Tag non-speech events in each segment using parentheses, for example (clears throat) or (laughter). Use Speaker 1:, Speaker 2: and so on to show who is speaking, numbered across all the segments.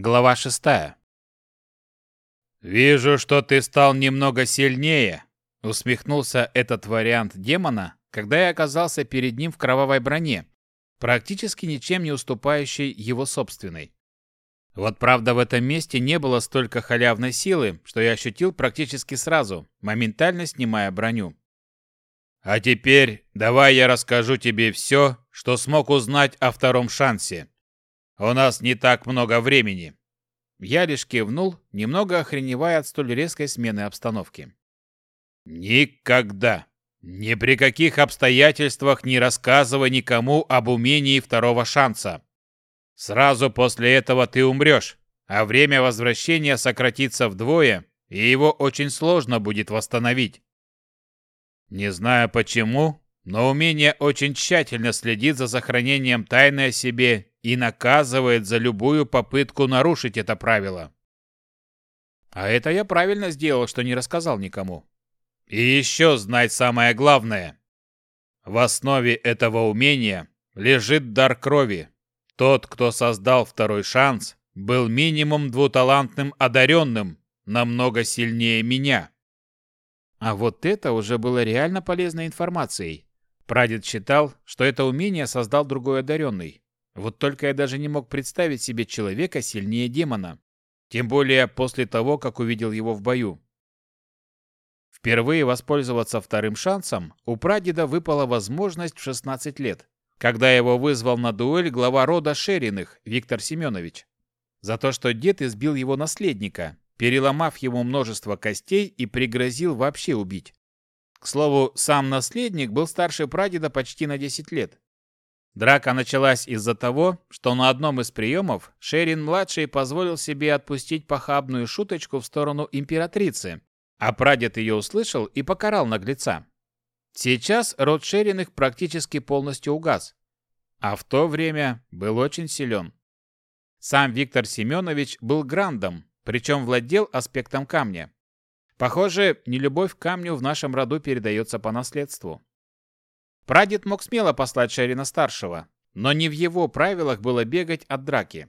Speaker 1: Глава шестая. «Вижу, что ты стал немного сильнее», — усмехнулся этот вариант демона, когда я оказался перед ним в кровавой броне, практически ничем не уступающей его собственной. Вот правда в этом месте не было столько халявной силы, что я ощутил практически сразу, моментально снимая броню. «А теперь давай я расскажу тебе все, что смог узнать о втором шансе. У нас не так много времени». Я лишь кивнул, немного охреневая от столь резкой смены обстановки. «Никогда, ни при каких обстоятельствах не рассказывай никому об умении второго шанса. Сразу после этого ты умрешь, а время возвращения сократится вдвое, и его очень сложно будет восстановить. Не знаю почему, но умение очень тщательно следит за сохранением тайны о себе и наказывает за любую попытку нарушить это правило. А это я правильно сделал, что не рассказал никому. И еще знать самое главное. В основе этого умения лежит дар крови. Тот, кто создал второй шанс, был минимум двуталантным одаренным, намного сильнее меня. А вот это уже было реально полезной информацией. Прадед считал, что это умение создал другой одаренный. Вот только я даже не мог представить себе человека сильнее демона. Тем более после того, как увидел его в бою. Впервые воспользоваться вторым шансом у прадеда выпала возможность в 16 лет, когда его вызвал на дуэль глава рода Шериных Виктор Семенович. За то, что дед избил его наследника, переломав ему множество костей и пригрозил вообще убить. К слову, сам наследник был старше прадеда почти на 10 лет. Драка началась из-за того, что на одном из приемов Шерин-младший позволил себе отпустить похабную шуточку в сторону императрицы, а прадед ее услышал и покарал наглеца. Сейчас род Шериных практически полностью угас, а в то время был очень силен. Сам Виктор Семенович был грандом, причем владел аспектом камня. Похоже, нелюбовь к камню в нашем роду передается по наследству. Прадед мог смело послать Шерина-старшего, но не в его правилах было бегать от драки.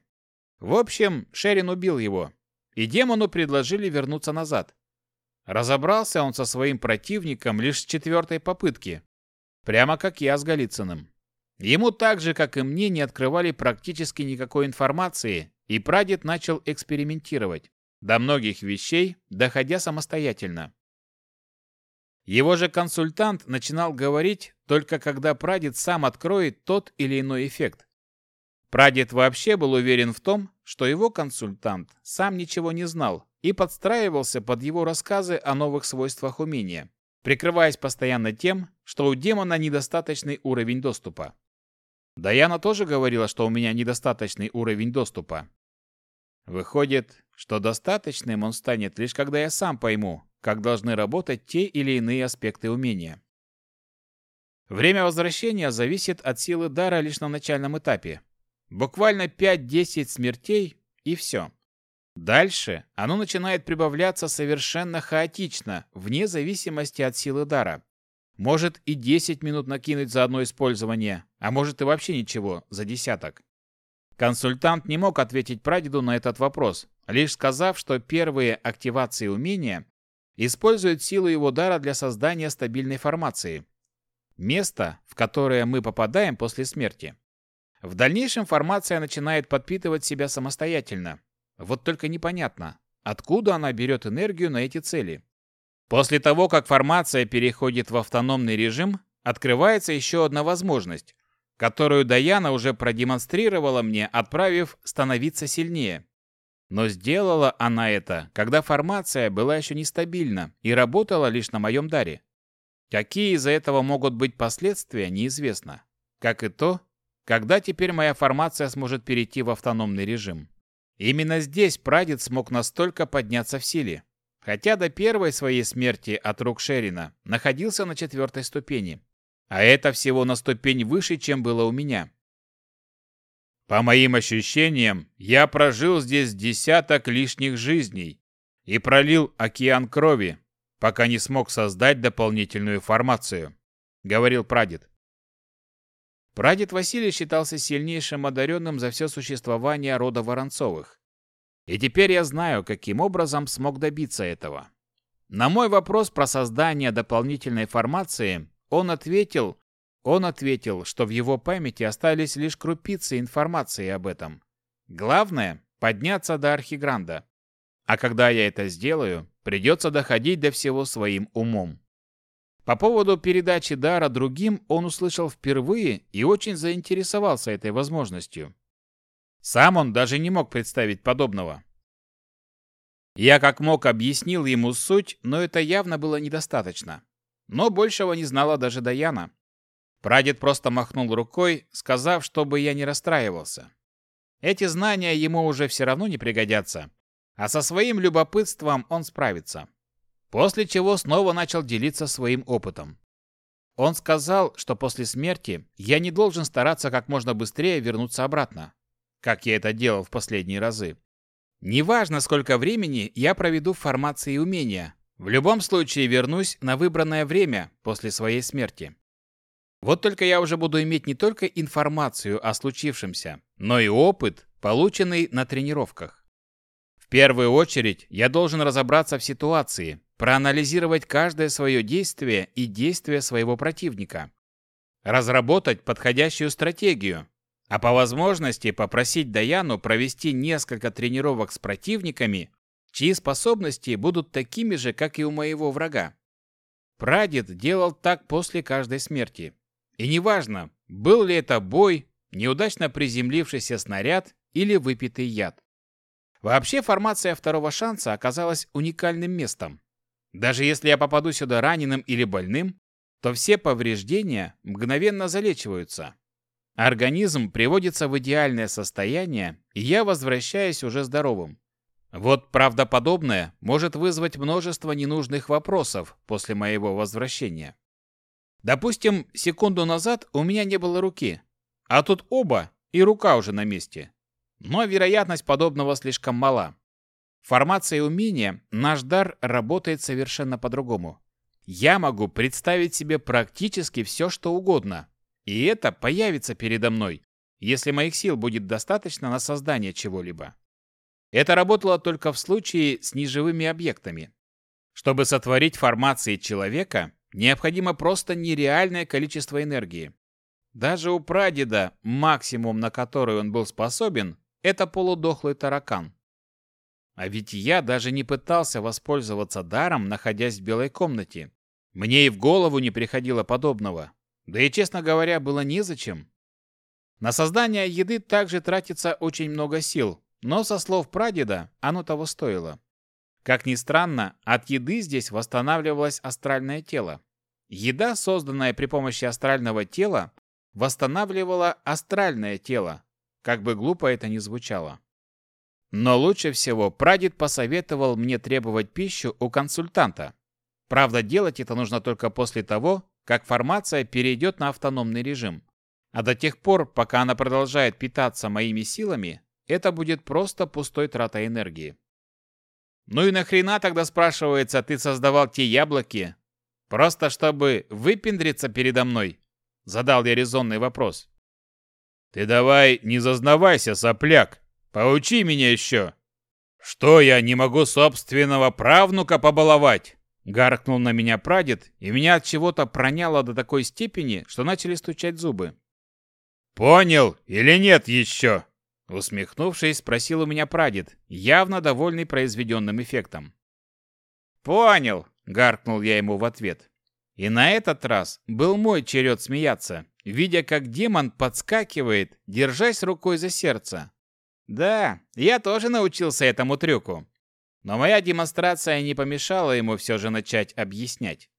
Speaker 1: В общем, Шерин убил его, и демону предложили вернуться назад. Разобрался он со своим противником лишь с четвертой попытки, прямо как я с Голицыным. Ему так же, как и мне, не открывали практически никакой информации, и прадед начал экспериментировать, до многих вещей доходя самостоятельно. Его же консультант начинал говорить только когда прадед сам откроет тот или иной эффект. Прадед вообще был уверен в том, что его консультант сам ничего не знал и подстраивался под его рассказы о новых свойствах умения, прикрываясь постоянно тем, что у демона недостаточный уровень доступа. Даяна тоже говорила, что у меня недостаточный уровень доступа, Выходит, что достаточным он станет лишь когда я сам пойму, как должны работать те или иные аспекты умения. Время возвращения зависит от силы дара лишь на начальном этапе. Буквально 5-10 смертей и все. Дальше оно начинает прибавляться совершенно хаотично, вне зависимости от силы дара. Может и 10 минут накинуть за одно использование, а может и вообще ничего, за десяток. Консультант не мог ответить прадеду на этот вопрос, лишь сказав, что первые активации умения используют силу его дара для создания стабильной формации. Место, в которое мы попадаем после смерти. В дальнейшем формация начинает подпитывать себя самостоятельно. Вот только непонятно, откуда она берет энергию на эти цели. После того, как формация переходит в автономный режим, открывается еще одна возможность которую Даяна уже продемонстрировала мне, отправив становиться сильнее. Но сделала она это, когда формация была еще нестабильна и работала лишь на моем даре. Какие из-за этого могут быть последствия, неизвестно. Как и то, когда теперь моя формация сможет перейти в автономный режим. Именно здесь прадед смог настолько подняться в силе. Хотя до первой своей смерти от рук Шерина находился на четвертой ступени. А это всего на ступень выше, чем было у меня. По моим ощущениям, я прожил здесь десяток лишних жизней и пролил океан крови, пока не смог создать дополнительную формацию, говорил прадед. Прадед Василий считался сильнейшим одаренным за все существование рода Воронцовых. И теперь я знаю, каким образом смог добиться этого. На мой вопрос про создание дополнительной формации он ответил, он ответил, что в его памяти остались лишь крупицы информации об этом. Главное – подняться до Архигранда. А когда я это сделаю, придется доходить до всего своим умом. По поводу передачи дара другим он услышал впервые и очень заинтересовался этой возможностью. Сам он даже не мог представить подобного. Я как мог объяснил ему суть, но это явно было недостаточно. Но большего не знала даже Даяна. Прадед просто махнул рукой, сказав, чтобы я не расстраивался. Эти знания ему уже все равно не пригодятся, а со своим любопытством он справится. После чего снова начал делиться своим опытом. Он сказал, что после смерти я не должен стараться как можно быстрее вернуться обратно, как я это делал в последние разы. Неважно, сколько времени я проведу в формации умения, в любом случае вернусь на выбранное время после своей смерти. Вот только я уже буду иметь не только информацию о случившемся, но и опыт, полученный на тренировках. В первую очередь я должен разобраться в ситуации, проанализировать каждое свое действие и действие своего противника, разработать подходящую стратегию, а по возможности попросить Даяну провести несколько тренировок с противниками, чьи способности будут такими же, как и у моего врага. Прадед делал так после каждой смерти. И неважно, был ли это бой, неудачно приземлившийся снаряд или выпитый яд. Вообще формация второго шанса оказалась уникальным местом. Даже если я попаду сюда раненым или больным, то все повреждения мгновенно залечиваются. Организм приводится в идеальное состояние, и я возвращаюсь уже здоровым. Вот правдоподобное может вызвать множество ненужных вопросов после моего возвращения. Допустим, секунду назад у меня не было руки, а тут оба, и рука уже на месте. Но вероятность подобного слишком мала. В формации умения наш дар работает совершенно по-другому. Я могу представить себе практически все, что угодно, и это появится передо мной, если моих сил будет достаточно на создание чего-либо. Это работало только в случае с неживыми объектами. Чтобы сотворить формации человека, Необходимо просто нереальное количество энергии. Даже у прадеда максимум, на который он был способен, это полудохлый таракан. А ведь я даже не пытался воспользоваться даром, находясь в белой комнате. Мне и в голову не приходило подобного. Да и, честно говоря, было незачем. На создание еды также тратится очень много сил, но, со слов прадеда, оно того стоило. Как ни странно, от еды здесь восстанавливалось астральное тело. Еда, созданная при помощи астрального тела, восстанавливала астральное тело, как бы глупо это ни звучало. Но лучше всего прадед посоветовал мне требовать пищу у консультанта. Правда, делать это нужно только после того, как формация перейдет на автономный режим. А до тех пор, пока она продолжает питаться моими силами, это будет просто пустой тратой энергии. Ну и нахрена тогда, спрашивается, ты создавал те яблоки? Просто чтобы выпендриться передо мной? Задал я резонный вопрос. Ты давай не зазнавайся, сопляк. Поучи меня еще. Что я не могу собственного правнука побаловать? Гаркнул на меня прадед, и меня от чего-то проняло до такой степени, что начали стучать зубы. Понял или нет еще? Усмехнувшись, спросил у меня прадед, явно довольный произведенным эффектом. «Понял!» — гаркнул я ему в ответ. И на этот раз был мой черед смеяться, видя, как демон подскакивает, держась рукой за сердце. Да, я тоже научился этому трюку. Но моя демонстрация не помешала ему все же начать объяснять.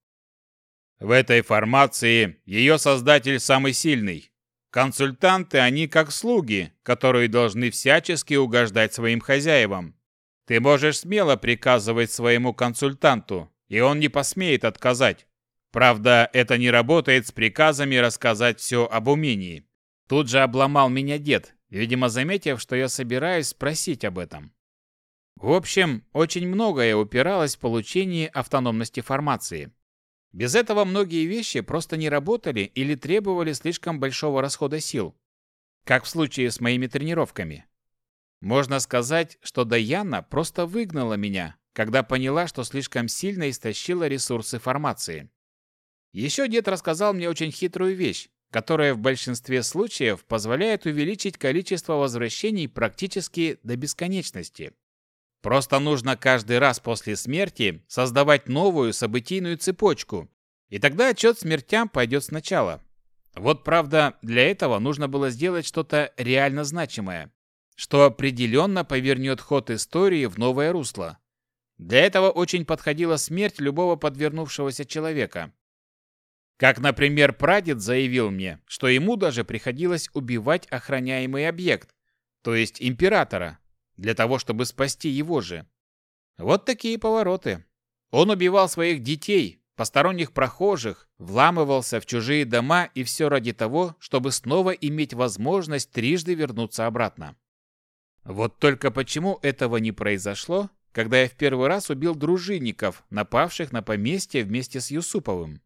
Speaker 1: В этой формации ее создатель самый сильный. Консультанты, они как слуги, которые должны всячески угождать своим хозяевам. Ты можешь смело приказывать своему консультанту, и он не посмеет отказать. Правда, это не работает с приказами рассказать все об умении. Тут же обломал меня дед, видимо, заметив, что я собираюсь спросить об этом. В общем, очень многое упиралось в получении автономности формации. Без этого многие вещи просто не работали или требовали слишком большого расхода сил, как в случае с моими тренировками. Можно сказать, что Даяна просто выгнала меня, когда поняла, что слишком сильно истощила ресурсы формации. Еще дед рассказал мне очень хитрую вещь, которая в большинстве случаев позволяет увеличить количество возвращений практически до бесконечности. Просто нужно каждый раз после смерти создавать новую событийную цепочку, и тогда отчет смертям пойдет сначала. Вот правда, для этого нужно было сделать что-то реально значимое, что определенно повернет ход истории в новое русло. Для этого очень подходила смерть любого подвернувшегося человека. Как, например, прадед заявил мне, что ему даже приходилось убивать охраняемый объект, то есть императора, для того, чтобы спасти его же. Вот такие повороты. Он убивал своих детей, посторонних прохожих, вламывался в чужие дома и все ради того, чтобы снова иметь возможность трижды вернуться обратно. Вот только почему этого не произошло, когда я в первый раз убил дружинников, напавших на поместье вместе с Юсуповым?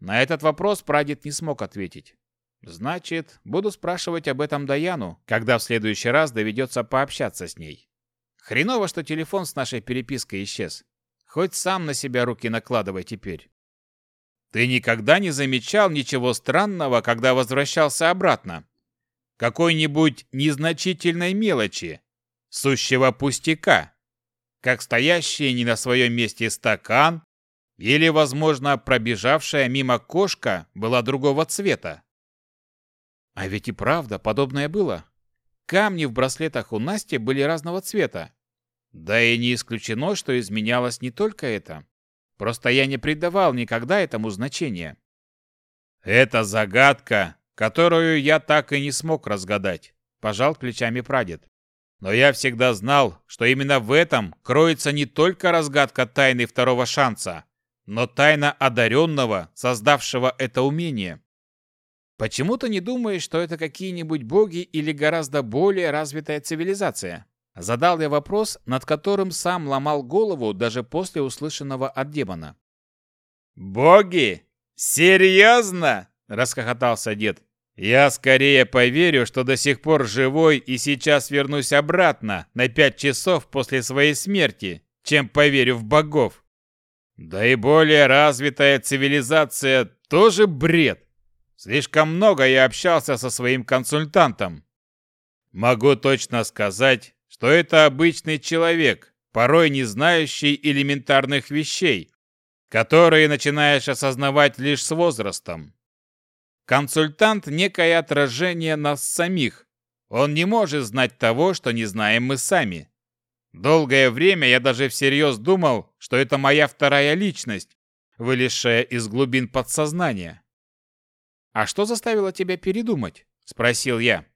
Speaker 1: На этот вопрос прадед не смог ответить. Значит, буду спрашивать об этом Даяну, когда в следующий раз доведется пообщаться с ней. Хреново, что телефон с нашей перепиской исчез. Хоть сам на себя руки накладывай теперь. Ты никогда не замечал ничего странного, когда возвращался обратно? Какой-нибудь незначительной мелочи, сущего пустяка, как стоящий не на своем месте стакан или, возможно, пробежавшая мимо кошка была другого цвета. А ведь и правда, подобное было. Камни в браслетах у Насти были разного цвета. Да и не исключено, что изменялось не только это. Просто я не придавал никогда этому значения. Это загадка, которую я так и не смог разгадать, пожал плечами прадед. Но я всегда знал, что именно в этом кроется не только разгадка тайны второго шанса, но тайна одаренного, создавшего это умение. Почему ты не думаешь, что это какие-нибудь боги или гораздо более развитая цивилизация? Задал я вопрос, над которым сам ломал голову даже после услышанного от демона. «Боги? Серьезно?» – расхохотался дед. «Я скорее поверю, что до сих пор живой и сейчас вернусь обратно на пять часов после своей смерти, чем поверю в богов». Да и более развитая цивилизация тоже бред. Слишком много я общался со своим консультантом. Могу точно сказать, что это обычный человек, порой не знающий элементарных вещей, которые начинаешь осознавать лишь с возрастом. Консультант – некое отражение нас самих. Он не может знать того, что не знаем мы сами. Долгое время я даже всерьез думал, что это моя вторая личность, вылезшая из глубин подсознания. «А что заставило тебя передумать?» – спросил я.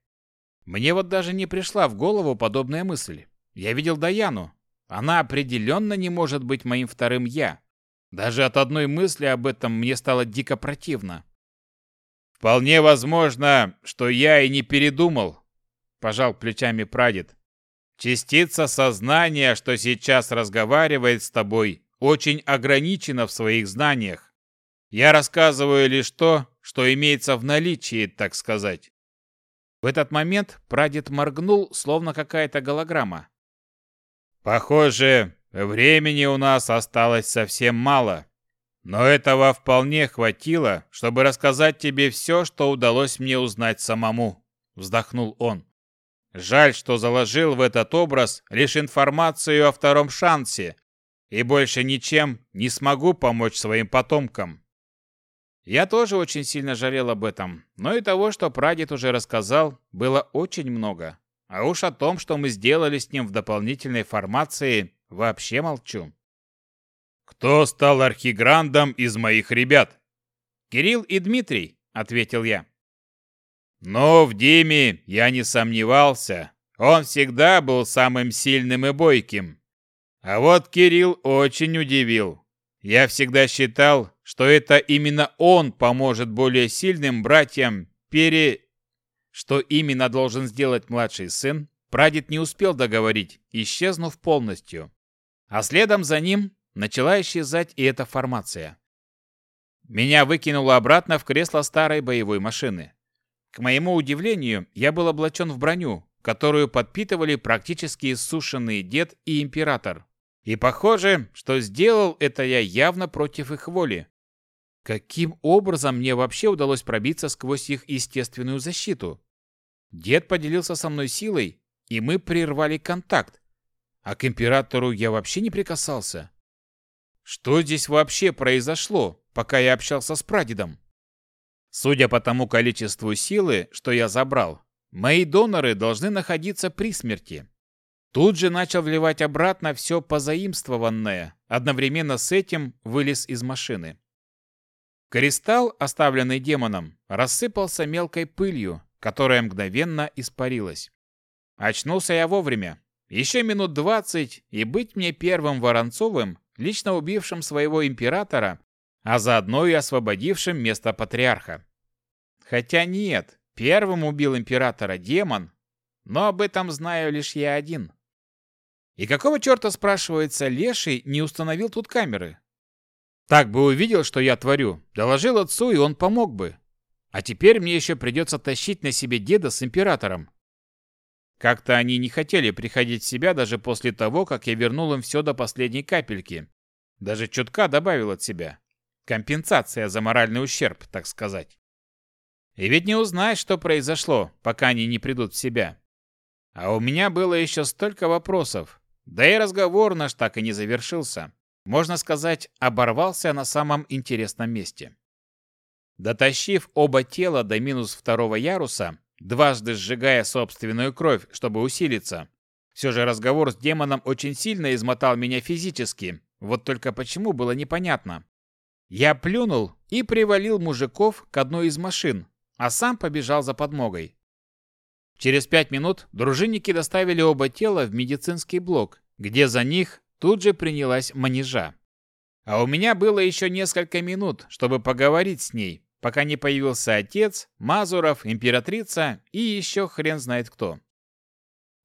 Speaker 1: Мне вот даже не пришла в голову подобная мысль. Я видел Даяну. Она определенно не может быть моим вторым «я». Даже от одной мысли об этом мне стало дико противно. «Вполне возможно, что я и не передумал», – пожал плечами прадед. Частица сознания, что сейчас разговаривает с тобой, очень ограничена в своих знаниях. Я рассказываю лишь то, что имеется в наличии, так сказать. В этот момент прадед моргнул, словно какая-то голограмма. Похоже, времени у нас осталось совсем мало. Но этого вполне хватило, чтобы рассказать тебе все, что удалось мне узнать самому, вздохнул он. Жаль, что заложил в этот образ лишь информацию о втором шансе, и больше ничем не смогу помочь своим потомкам. Я тоже очень сильно жалел об этом, но и того, что прадед уже рассказал, было очень много. А уж о том, что мы сделали с ним в дополнительной формации, вообще молчу. «Кто стал архиграндом из моих ребят?» «Кирилл и Дмитрий», — ответил я. Но в Диме я не сомневался. Он всегда был самым сильным и бойким. А вот Кирилл очень удивил. Я всегда считал, что это именно он поможет более сильным братьям пере... Что именно должен сделать младший сын, прадед не успел договорить, исчезнув полностью. А следом за ним начала исчезать и эта формация. Меня выкинуло обратно в кресло старой боевой машины. К моему удивлению, я был облачен в броню, которую подпитывали практически иссушенный дед и император. И похоже, что сделал это я явно против их воли. Каким образом мне вообще удалось пробиться сквозь их естественную защиту? Дед поделился со мной силой, и мы прервали контакт. А к императору я вообще не прикасался. Что здесь вообще произошло, пока я общался с прадедом? Судя по тому количеству силы, что я забрал, мои доноры должны находиться при смерти. Тут же начал вливать обратно все позаимствованное, одновременно с этим вылез из машины. Кристалл, оставленный демоном, рассыпался мелкой пылью, которая мгновенно испарилась. Очнулся я вовремя. Еще минут двадцать, и быть мне первым Воронцовым, лично убившим своего императора, а заодно и освободившим место патриарха. Хотя нет, первым убил императора демон, но об этом знаю лишь я один. И какого черта, спрашивается, Леший не установил тут камеры? Так бы увидел, что я творю, доложил отцу, и он помог бы. А теперь мне еще придется тащить на себе деда с императором. Как-то они не хотели приходить в себя даже после того, как я вернул им все до последней капельки. Даже чутка добавил от себя. Компенсация за моральный ущерб, так сказать. И ведь не узнаешь, что произошло, пока они не придут в себя. А у меня было еще столько вопросов, да и разговор наш так и не завершился. Можно сказать, оборвался на самом интересном месте. Дотащив оба тела до минус второго яруса, дважды сжигая собственную кровь, чтобы усилиться, все же разговор с демоном очень сильно измотал меня физически, вот только почему было непонятно. Я плюнул и привалил мужиков к одной из машин, а сам побежал за подмогой. Через пять минут дружинники доставили оба тела в медицинский блок, где за них тут же принялась манежа. А у меня было еще несколько минут, чтобы поговорить с ней, пока не появился отец, Мазуров, императрица и еще хрен знает кто.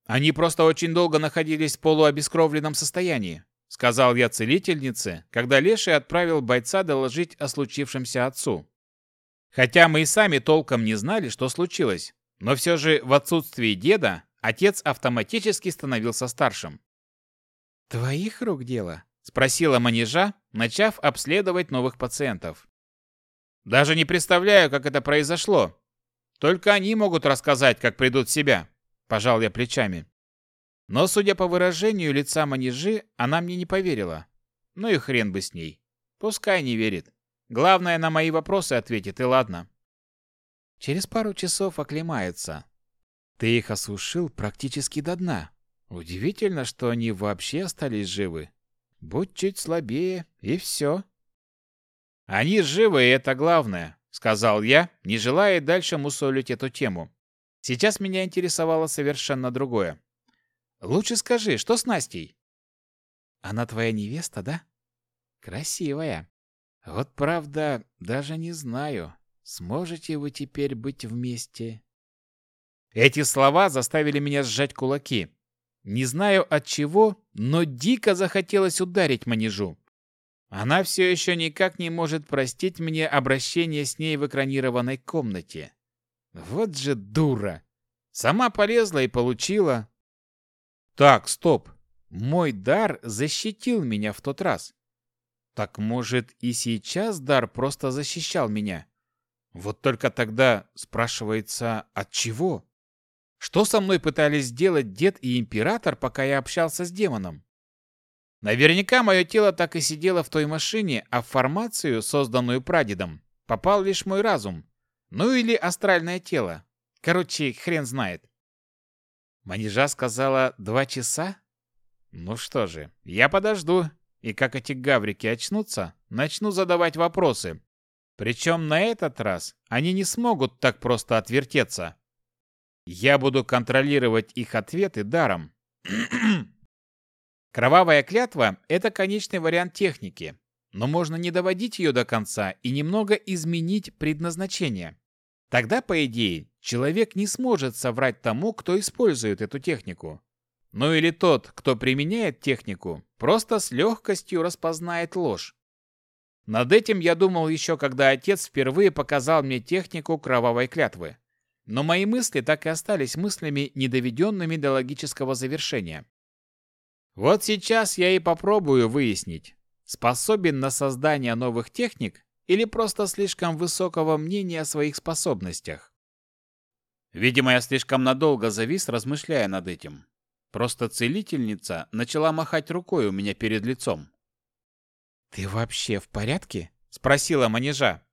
Speaker 1: Они просто очень долго находились в полуобескровленном состоянии, сказал я целительнице, когда Леший отправил бойца доложить о случившемся отцу. Хотя мы и сами толком не знали, что случилось, но все же в отсутствии деда отец автоматически становился старшим. «Твоих рук дело?» – спросила манежа, начав обследовать новых пациентов. «Даже не представляю, как это произошло. Только они могут рассказать, как придут в себя», – пожал я плечами. Но, судя по выражению лица манежи, она мне не поверила. Ну и хрен бы с ней. Пускай не верит. Главное, на мои вопросы ответит, и ладно. Через пару часов оклемаются. Ты их осушил практически до дна. Удивительно, что они вообще остались живы. Будь чуть слабее, и все. Они живы, и это главное, сказал я, не желая дальше мусолить эту тему. Сейчас меня интересовало совершенно другое. Лучше скажи, что с Настей? Она твоя невеста, да? Красивая. Вот правда, даже не знаю, Сможете вы теперь быть вместе?» Эти слова заставили меня сжать кулаки. Не знаю от чего, но дико захотелось ударить манежу. Она все еще никак не может простить мне обращение с ней в экранированной комнате. Вот же дура! Сама полезла и получила. Так, стоп. Мой дар защитил меня в тот раз. Так может и сейчас дар просто защищал меня? Вот только тогда спрашивается, от чего? Что со мной пытались сделать дед и император, пока я общался с демоном? Наверняка мое тело так и сидело в той машине, а в формацию, созданную прадедом, попал лишь мой разум. Ну или астральное тело. Короче, хрен знает. Манежа сказала два часа? Ну что же, я подожду, и как эти гаврики очнутся, начну задавать вопросы, причем на этот раз они не смогут так просто отвертеться. Я буду контролировать их ответы даром. (clears throat) Кровавая клятва – это конечный вариант техники, но можно не доводить ее до конца и немного изменить предназначение. Тогда, по идее, человек не сможет соврать тому, кто использует эту технику. Ну или тот, кто применяет технику, просто с легкостью распознает ложь. Над этим я думал еще, когда отец впервые показал мне технику кровавой клятвы. Но мои мысли так и остались мыслями, недоведенными до логического завершения. Вот сейчас я и попробую выяснить, способен на создание новых техник или просто слишком высокого мнения о своих способностях. Видимо, я слишком надолго завис, размышляя над этим. Просто целительница начала махать рукой у меня перед лицом. «Ты вообще в порядке?» — спросила манежа.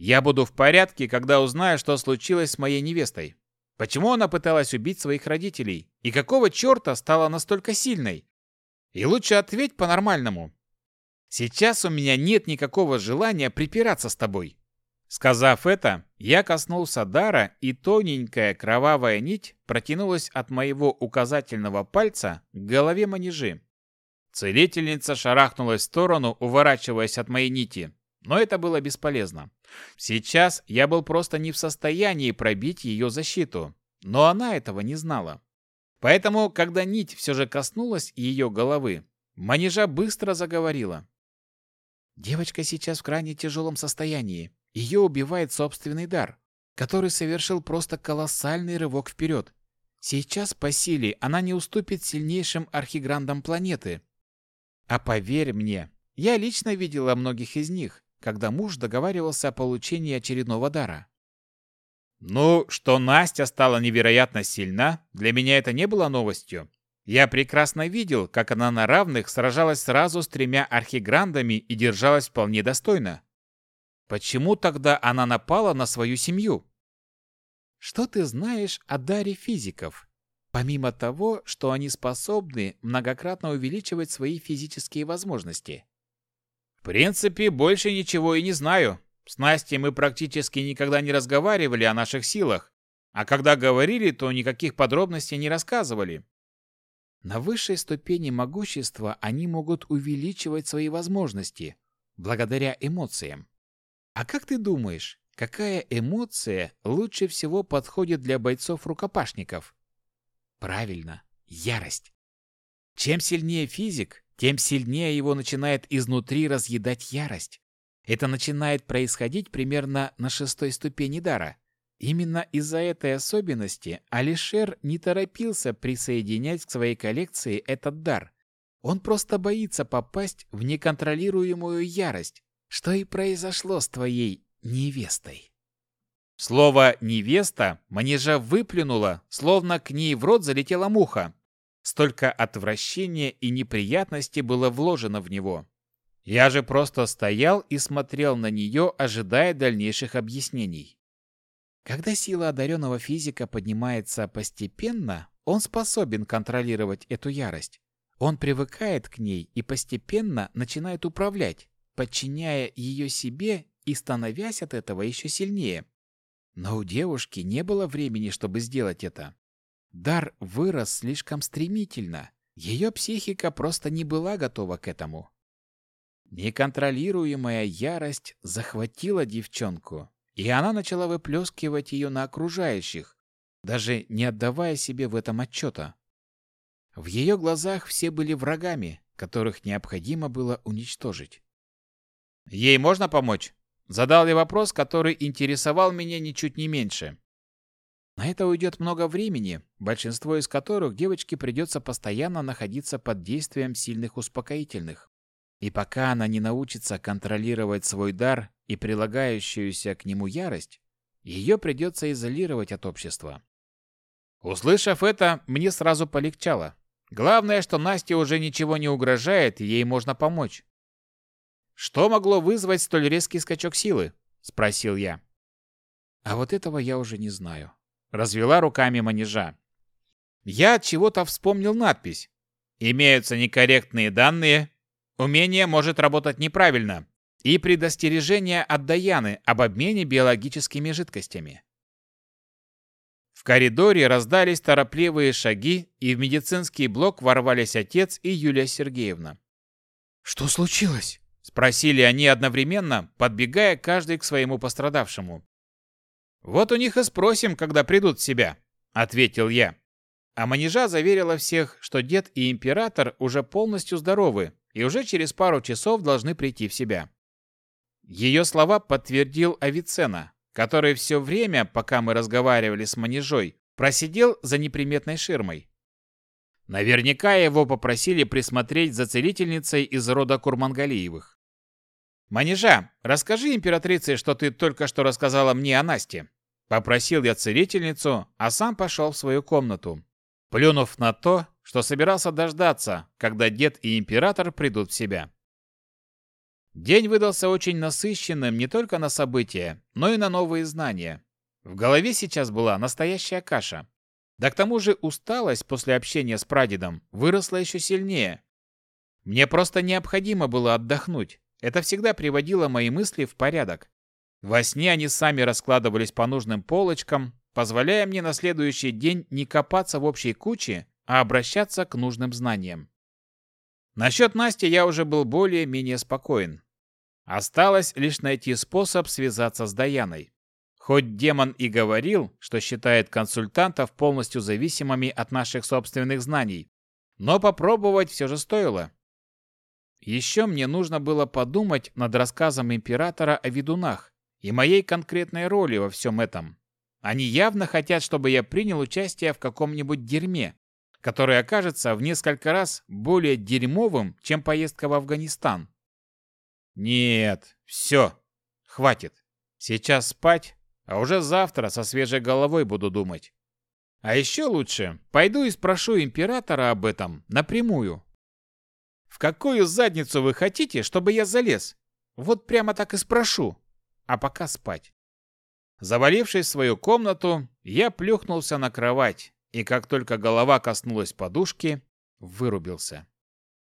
Speaker 1: «Я буду в порядке, когда узнаю, что случилось с моей невестой. Почему она пыталась убить своих родителей? И какого черта стала настолько сильной? И лучше ответь по-нормальному. Сейчас у меня нет никакого желания припираться с тобой. Сказав это, я коснулся дара, и тоненькая кровавая нить протянулась от моего указательного пальца к голове манежи. Целительница шарахнулась в сторону, уворачиваясь от моей нити, но это было бесполезно. Сейчас я был просто не в состоянии пробить ее защиту, но она этого не знала. Поэтому, когда нить все же коснулась ее головы, манежа быстро заговорила. Девочка сейчас в крайне тяжелом состоянии. Ее убивает собственный дар, который совершил просто колоссальный рывок вперед. Сейчас по силе она не уступит сильнейшим архиграндам планеты. А поверь мне, я лично видела многих из них, когда муж договаривался о получении очередного дара. Ну, что Настя стала невероятно сильна, для меня это не было новостью. Я прекрасно видел, как она на равных сражалась сразу с тремя архиграндами и держалась вполне достойно. Почему тогда она напала на свою семью? Что ты знаешь о даре физиков? Помимо того, что они способны многократно увеличивать свои физические возможности. В принципе, больше ничего и не знаю. С Настей мы практически никогда не разговаривали о наших силах, а когда говорили, то никаких подробностей не рассказывали. На высшей ступени могущества они могут увеличивать свои возможности благодаря эмоциям. А как ты думаешь, какая эмоция лучше всего подходит для бойцов-рукопашников? Правильно, ярость. Чем сильнее физик, тем сильнее его начинает изнутри разъедать ярость. Это начинает происходить примерно на шестой ступени дара. Именно из-за этой особенности Алишер не торопился присоединять к своей коллекции этот дар. Он просто боится попасть в неконтролируемую ярость, что и произошло с твоей невестой. Слово «невеста» манежа выплюнула, словно к ней в рот залетела муха. Столько отвращения и неприятности было вложено в него. Я же просто стоял и смотрел на нее, ожидая дальнейших объяснений. Когда сила одаренного физика поднимается постепенно, он способен контролировать эту ярость. Он привыкает к ней и постепенно начинает управлять, подчиняя ее себе и становясь от этого еще сильнее. Но у девушки не было времени, чтобы сделать это. Дар вырос слишком стремительно. Ее психика просто не была готова к этому. Неконтролируемая ярость захватила девчонку, и она начала выплескивать ее на окружающих, даже не отдавая себе в этом отчета. В ее глазах все были врагами, которых необходимо было уничтожить. «Ей можно помочь?» Задал я вопрос, который интересовал меня ничуть не меньше. На это уйдет много времени, большинство из которых девочке придется постоянно находиться под действием сильных успокоительных. И пока она не научится контролировать свой дар и прилагающуюся к нему ярость, ее придется изолировать от общества. Услышав это, мне сразу полегчало. Главное, что Насте уже ничего не угрожает, и ей можно помочь. «Что могло вызвать столь резкий скачок силы?» — спросил я. «А вот этого я уже не знаю», — развела руками манежа. Я от чего-то вспомнил надпись. «Имеются некорректные данные, умение может работать неправильно, и предостережение от Даяны об обмене биологическими жидкостями». В коридоре раздались торопливые шаги, и в медицинский блок ворвались отец и Юлия Сергеевна.
Speaker 2: «Что случилось?»
Speaker 1: — спросили они одновременно, подбегая каждый к своему пострадавшему. «Вот у них и спросим, когда придут в себя», — ответил я. А манежа заверила всех, что дед и император уже полностью здоровы и уже через пару часов должны прийти в себя. Ее слова подтвердил Авицена, который все время, пока мы разговаривали с манежой, просидел за неприметной ширмой. Наверняка его попросили присмотреть за целительницей из рода Курмангалиевых. «Манежа, расскажи императрице, что ты только что рассказала мне о Насте». Попросил я целительницу, а сам пошел в свою комнату, плюнув на то, что собирался дождаться, когда дед и император придут в себя. День выдался очень насыщенным не только на события, но и на новые знания. В голове сейчас была настоящая каша. Да к тому же усталость после общения с прадедом выросла еще сильнее. Мне просто необходимо было отдохнуть. Это всегда приводило мои мысли в порядок. Во сне они сами раскладывались по нужным полочкам, позволяя мне на следующий день не копаться в общей куче, а обращаться к нужным знаниям. Насчет Насти я уже был более-менее спокоен. Осталось лишь найти способ связаться с Даяной. Хоть демон и говорил, что считает консультантов полностью зависимыми от наших собственных знаний, но попробовать все же стоило. Еще мне нужно было подумать над рассказом императора о ведунах и моей конкретной роли во всем этом. Они явно хотят, чтобы я принял участие в каком-нибудь дерьме, которое окажется в несколько раз более дерьмовым, чем поездка в Афганистан. Нет, все, хватит. Сейчас спать, а уже завтра со свежей головой буду думать. А еще лучше, пойду и спрошу императора об этом напрямую. В какую задницу вы хотите, чтобы я залез? Вот прямо так и спрошу. А пока спать. Завалившись в свою комнату, я плюхнулся на кровать и как только голова коснулась подушки, вырубился.